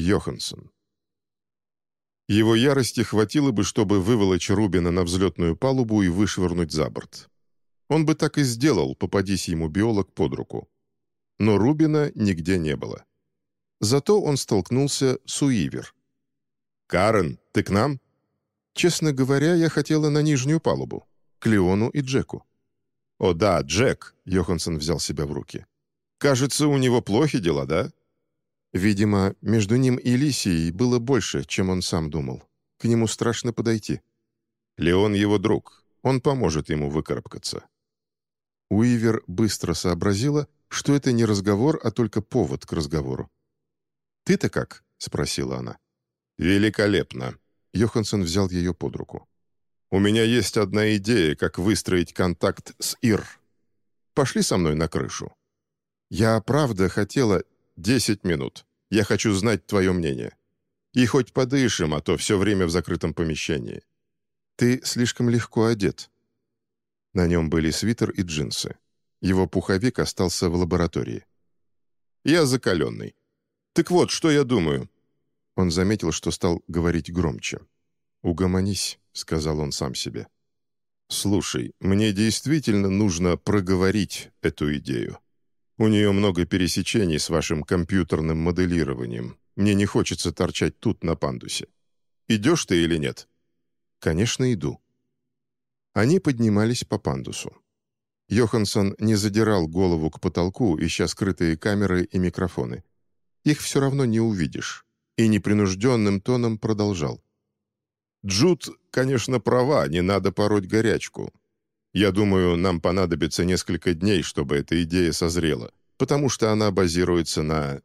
Йоханссон. Его ярости хватило бы, чтобы выволочь Рубина на взлетную палубу и вышвырнуть за борт. Он бы так и сделал, попадись ему биолог под руку. Но Рубина нигде не было. Зато он столкнулся с Уивер. «Карен, ты к нам?» «Честно говоря, я хотела на нижнюю палубу, к Леону и Джеку». «О да, Джек», — Йоханссон взял себя в руки. «Кажется, у него плохи дела, да?» Видимо, между ним и Лисией было больше, чем он сам думал. К нему страшно подойти. Леон его друг, он поможет ему выкарабкаться. Уивер быстро сообразила, что это не разговор, а только повод к разговору. «Ты-то как?» — спросила она. «Великолепно!» — Йоханссон взял ее под руку. «У меня есть одна идея, как выстроить контакт с Ир. Пошли со мной на крышу». «Я правда хотела...» «Десять минут. Я хочу знать твое мнение. И хоть подышим, а то все время в закрытом помещении». «Ты слишком легко одет». На нем были свитер и джинсы. Его пуховик остался в лаборатории. «Я закаленный. Так вот, что я думаю». Он заметил, что стал говорить громче. «Угомонись», — сказал он сам себе. «Слушай, мне действительно нужно проговорить эту идею. У нее много пересечений с вашим компьютерным моделированием. Мне не хочется торчать тут, на пандусе. Идешь ты или нет?» «Конечно, иду». Они поднимались по пандусу. Йоханссон не задирал голову к потолку, ища скрытые камеры и микрофоны. Их все равно не увидишь. И непринужденным тоном продолжал. «Джуд, конечно, права, не надо пороть горячку. Я думаю, нам понадобится несколько дней, чтобы эта идея созрела, потому что она базируется на...»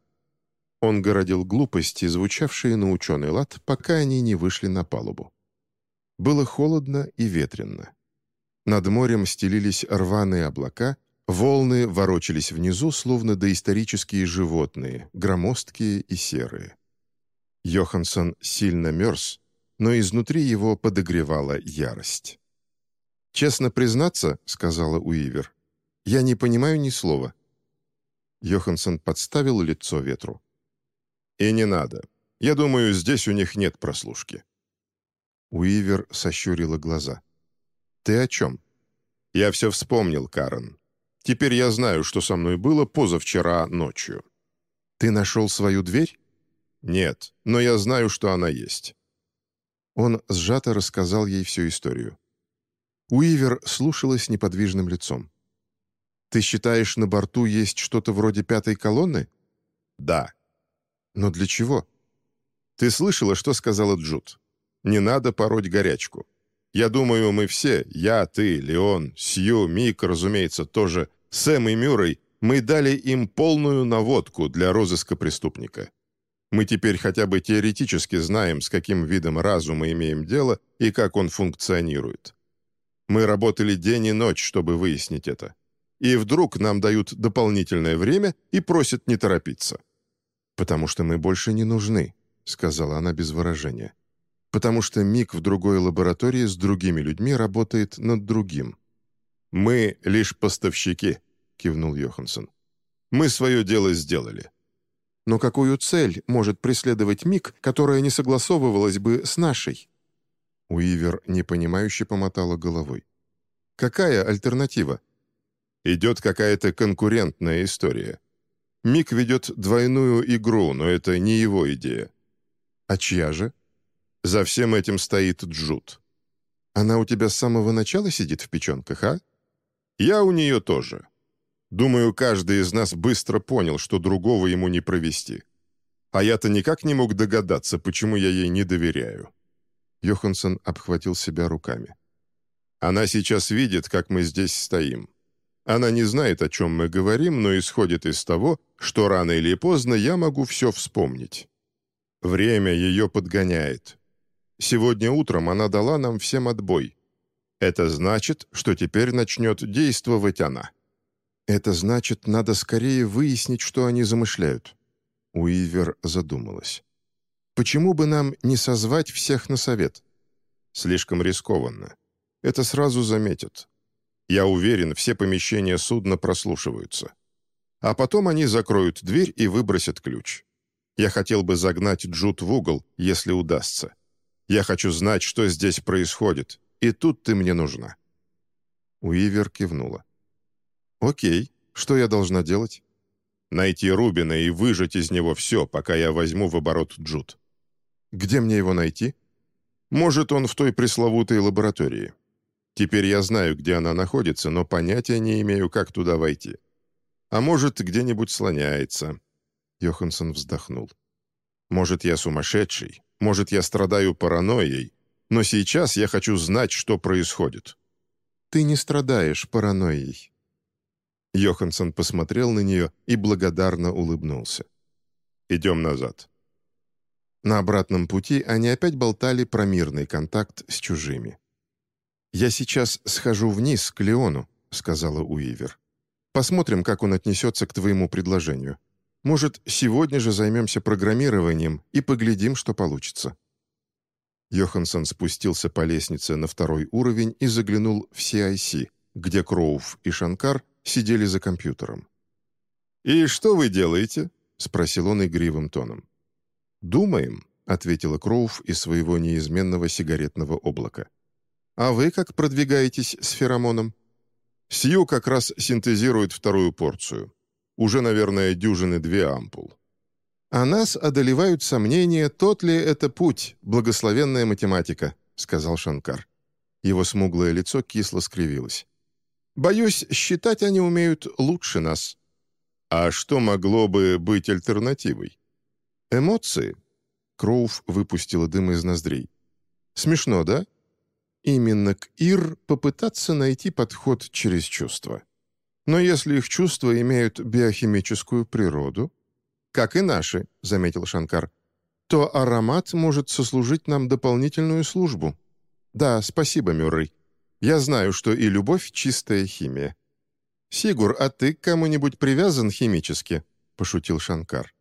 Он городил глупости, звучавшие на ученый лад, пока они не вышли на палубу. Было холодно и ветрено. Над морем стелились рваные облака, Волны ворочались внизу, словно доисторические животные, громоздкие и серые. Йоханссон сильно мерз, но изнутри его подогревала ярость. «Честно признаться», — сказала Уивер, — «я не понимаю ни слова». Йоханссон подставил лицо ветру. «И не надо. Я думаю, здесь у них нет прослушки». Уивер сощурила глаза. «Ты о чем?» «Я все вспомнил, Карен. Теперь я знаю, что со мной было позавчера ночью». «Ты нашел свою дверь?» «Нет, но я знаю, что она есть». Он сжато рассказал ей всю историю. Уивер слушала с неподвижным лицом. «Ты считаешь, на борту есть что-то вроде пятой колонны?» «Да». «Но для чего?» «Ты слышала, что сказала Джуд? Не надо пороть горячку. Я думаю, мы все, я, ты, Леон, Сью, Мик, разумеется, тоже, Сэм и Мюррей, мы дали им полную наводку для розыска преступника. Мы теперь хотя бы теоретически знаем, с каким видом разума имеем дело и как он функционирует. Мы работали день и ночь, чтобы выяснить это. И вдруг нам дают дополнительное время и просят не торопиться. «Потому что мы больше не нужны», — сказала она без выражения. «Потому что Мик в другой лаборатории с другими людьми работает над другим». «Мы лишь поставщики», — кивнул Йоханссон. «Мы свое дело сделали». «Но какую цель может преследовать МИГ, которая не согласовывалась бы с нашей?» Уивер непонимающе помотала головой. «Какая альтернатива?» «Идет какая-то конкурентная история. Мик ведет двойную игру, но это не его идея». «А чья же?» «За всем этим стоит Джуд». «Она у тебя с самого начала сидит в печенках, а?» «Я у нее тоже. Думаю, каждый из нас быстро понял, что другого ему не провести. А я-то никак не мог догадаться, почему я ей не доверяю». Йоханссон обхватил себя руками. «Она сейчас видит, как мы здесь стоим. Она не знает, о чем мы говорим, но исходит из того, что рано или поздно я могу все вспомнить. Время ее подгоняет. Сегодня утром она дала нам всем отбой. Это значит, что теперь начнет действовать она». «Это значит, надо скорее выяснить, что они замышляют». Уивер задумалась. «Почему бы нам не созвать всех на совет?» «Слишком рискованно. Это сразу заметят. Я уверен, все помещения судна прослушиваются. А потом они закроют дверь и выбросят ключ. Я хотел бы загнать Джуд в угол, если удастся. Я хочу знать, что здесь происходит, и тут ты мне нужна». Уивер кивнула. «Окей, что я должна делать?» «Найти Рубина и выжать из него все, пока я возьму в оборот Джуд». «Где мне его найти?» «Может, он в той пресловутой лаборатории. Теперь я знаю, где она находится, но понятия не имею, как туда войти. А может, где-нибудь слоняется». Йоханссон вздохнул. «Может, я сумасшедший, может, я страдаю паранойей, но сейчас я хочу знать, что происходит». «Ты не страдаешь паранойей». Йоханссон посмотрел на нее и благодарно улыбнулся. «Идем назад». На обратном пути они опять болтали про мирный контакт с чужими. «Я сейчас схожу вниз, к Леону», — сказала Уивер. «Посмотрим, как он отнесется к твоему предложению. Может, сегодня же займемся программированием и поглядим, что получится». Йоханссон спустился по лестнице на второй уровень и заглянул в CIC, где Кроув и Шанкар сидели за компьютером. «И что вы делаете?» — спросил он игривым тоном. «Думаем», — ответила Кроув из своего неизменного сигаретного облака. «А вы как продвигаетесь с феромоном?» «Сью как раз синтезирует вторую порцию. Уже, наверное, дюжины две ампул. «А нас одолевают сомнения, тот ли это путь, благословенная математика», — сказал Шанкар. Его смуглое лицо кисло скривилось. «Боюсь, считать они умеют лучше нас». «А что могло бы быть альтернативой?» «Эмоции». Кроув выпустила дым из ноздрей. «Смешно, да?» «Именно к Ир попытаться найти подход через чувства». Но если их чувства имеют биохимическую природу, как и наши, заметил Шанкар, то аромат может сослужить нам дополнительную службу. Да, спасибо, Мюррей. Я знаю, что и любовь — чистая химия. «Сигур, а ты к кому-нибудь привязан химически?» — пошутил Шанкар.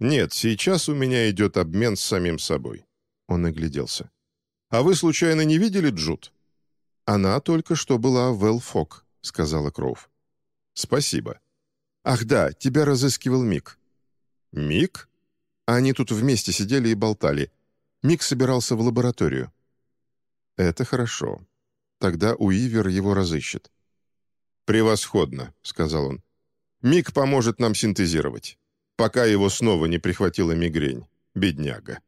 «Нет, сейчас у меня идет обмен с самим собой». Он огляделся. «А вы, случайно, не видели Джуд?» «Она только что была в Элфок», — сказала Кроув. «Спасибо». «Ах да, тебя разыскивал Мик». «Мик?» Они тут вместе сидели и болтали. Мик собирался в лабораторию. «Это хорошо. Тогда Уивер его разыщет». «Превосходно», — сказал он. «Мик поможет нам синтезировать, пока его снова не прихватила мигрень, бедняга».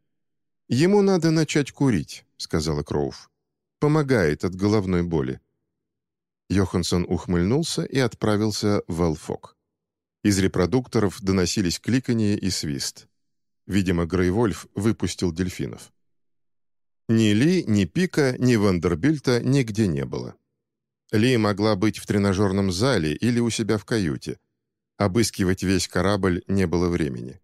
«Ему надо начать курить», — сказала Кроув. «Помогает от головной боли». Йоханссон ухмыльнулся и отправился в Элфок. Из репродукторов доносились кликанье и свист. Видимо, Грейвольф выпустил дельфинов. Ни Ли, ни Пика, ни Вандербильта нигде не было. Ли могла быть в тренажерном зале или у себя в каюте. Обыскивать весь корабль не было времени.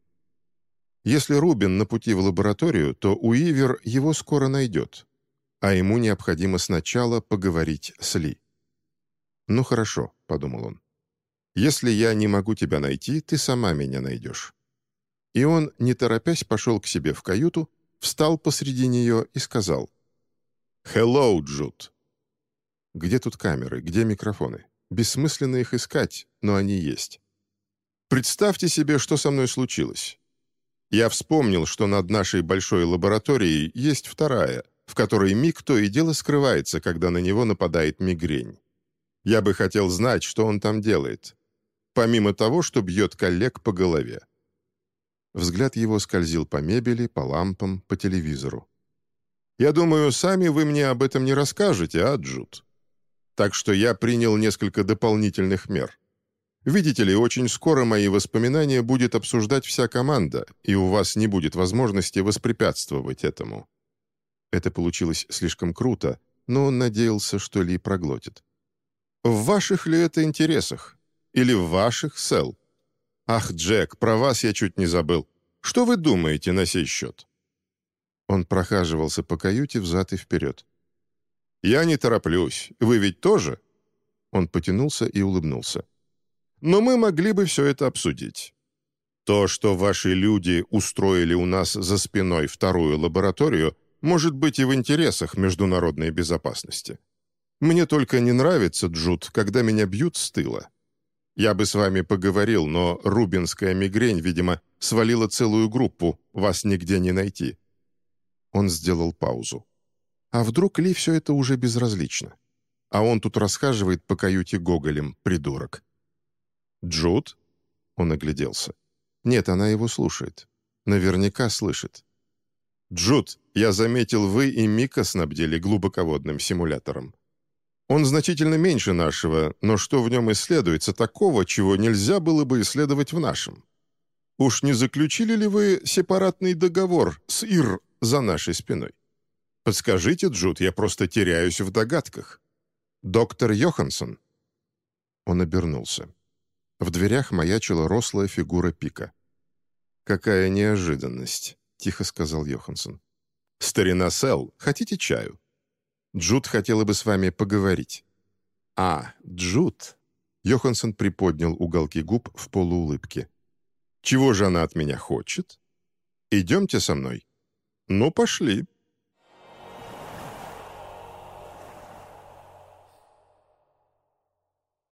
Если Рубин на пути в лабораторию, то Уивер его скоро найдет, а ему необходимо сначала поговорить с Ли. «Ну хорошо», — подумал он. «Если я не могу тебя найти, ты сама меня найдешь». И он, не торопясь, пошел к себе в каюту, встал посреди нее и сказал «Hello, Джуд». Где тут камеры, где микрофоны? Бессмысленно их искать, но они есть. Представьте себе, что со мной случилось. Я вспомнил, что над нашей большой лабораторией есть вторая, в которой миг то и дело скрывается, когда на него нападает мигрень. Я бы хотел знать, что он там делает. Помимо того, что бьет коллег по голове. Взгляд его скользил по мебели, по лампам, по телевизору. «Я думаю, сами вы мне об этом не расскажете, а, Джуд? Так что я принял несколько дополнительных мер. Видите ли, очень скоро мои воспоминания будет обсуждать вся команда, и у вас не будет возможности воспрепятствовать этому». Это получилось слишком круто, но он надеялся, что Ли проглотит. В ваших ли это интересах? Или в ваших, Сэл? Ах, Джек, про вас я чуть не забыл. Что вы думаете на сей счет?» Он прохаживался по каюте взад и вперед. «Я не тороплюсь. Вы ведь тоже?» Он потянулся и улыбнулся. «Но мы могли бы все это обсудить. То, что ваши люди устроили у нас за спиной вторую лабораторию, может быть и в интересах международной безопасности. Мне только не нравится, Джуд, когда меня бьют с тыла. Я бы с вами поговорил, но рубинская мигрень, видимо, свалила целую группу, вас нигде не найти». Он сделал паузу. А вдруг Ли все это уже безразлично? А он тут расхаживает по каюте Гоголем, придурок. «Джуд?» Он огляделся. «Нет, она его слушает. Наверняка слышит. «Джуд, я заметил, вы и Мика снабдили глубоководным симулятором. Он значительно меньше нашего, но что в нем исследуется такого, чего нельзя было бы исследовать в нашем? Уж не заключили ли вы сепаратный договор с Ир за нашей спиной? Подскажите, Джуд, я просто теряюсь в догадках. Доктор Йоханссон?» Он обернулся. В дверях маячила рослая фигура Пика. «Какая неожиданность!» — тихо сказал Йоханссон. «Старина Сел, хотите чаю?» «Джуд хотела бы с вами поговорить». «А, Джуд!» Йоханссон приподнял уголки губ в полуулыбке. «Чего же она от меня хочет?» «Идемте со мной». «Ну, пошли»,